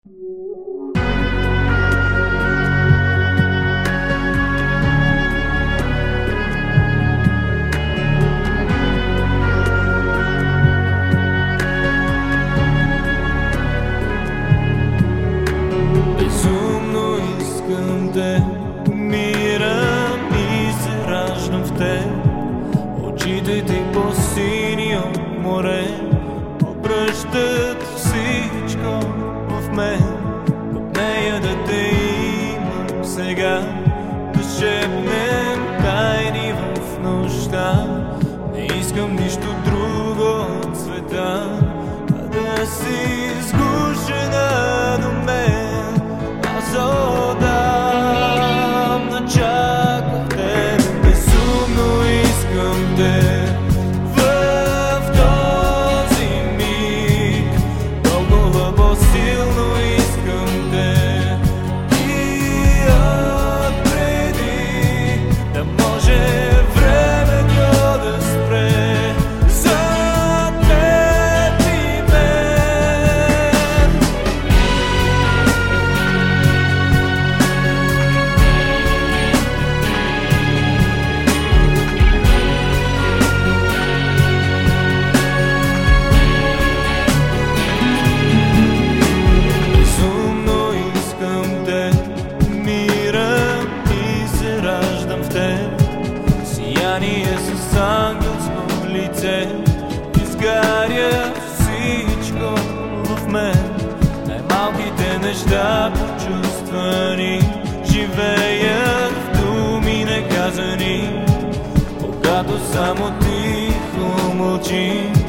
Безумно искам те, умирам и се раждам в те, очите ти по-сини от море. искам нищо неща почувствани Живеят в думи неказани Когато само тихо мълчи